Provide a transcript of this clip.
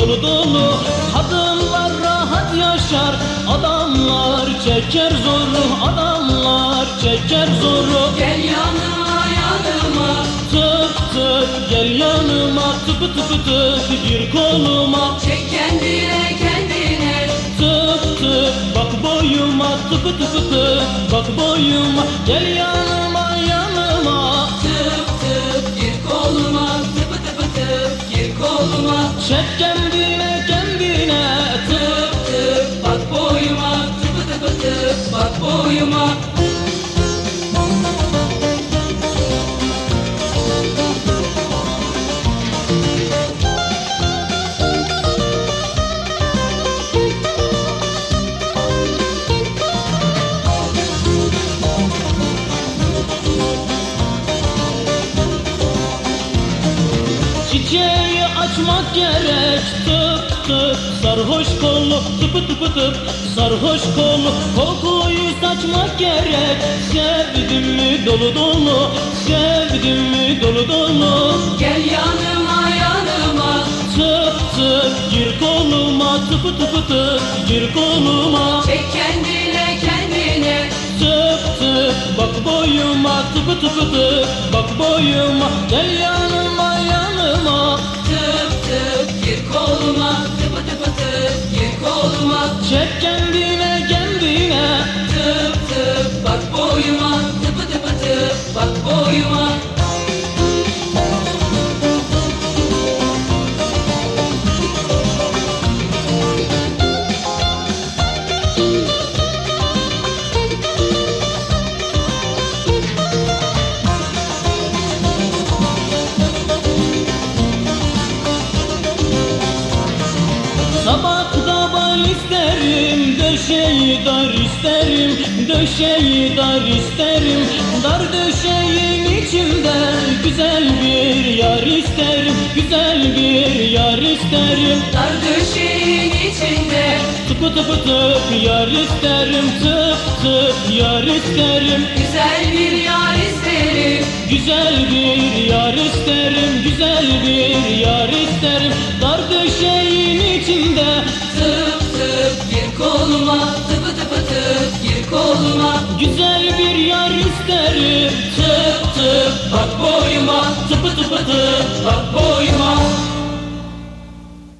dolu dolu Kadınlar rahat yaşar Adamlar çeker zoru Adamlar çeker zoru. Gel yanıma yanıma. Tıp tıp gel yanıma. Tıpı tıpı tıp gir koluma. Çek kendine kendine. Tıp tıp bak boyuma. Tıpı tıpı tıp bak boyuma. Gel yanıma Çiçeği açmak gerek. Tıp tıp Sarhoş kolu tıpı tıpı tıp Sarhoş kolu kokuyu saçmak gerek. Sevdim mi dolu dolu? Sevdim mi dolu dolu? Gel yanıma yanıma. Tıp tıp gir koluma. Tıpı tıpı tıp gir koluma. Çek kendine kendine. Tıp tıp bak boyuma. Tıpı tıpı tıp bak boyuma. Gel yanıma yanıma Çek kendine döşeyi dar isterim, döşeyi dar isterim. Dar döşeğin içinde güzel bir yar isterim, güzel bir yar isterim. Dar döşeğin içinde Tıpı tıpı tıp yar isterim, tıp tıp yar isterim. Güzel bir yar isterim Güzel bir yar isterim, güzel bir yar koluma Tıpı tıpı tıp gir koluma. Güzel bir yar isterim Tıp tıp. Bak boyuma Tıpı tıpı tıp bak boyuma.